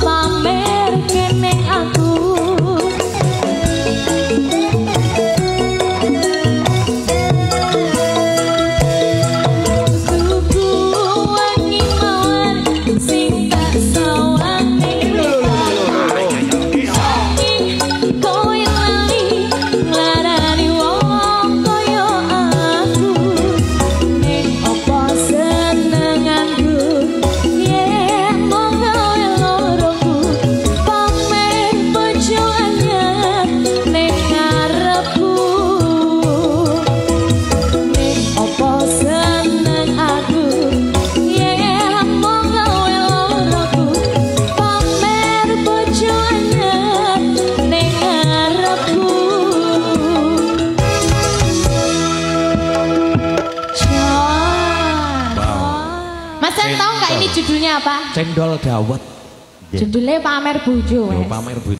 Papa. ini judulnya apa? Cendol dawet. Judulnya pamer Bujo. Pamer Bujo.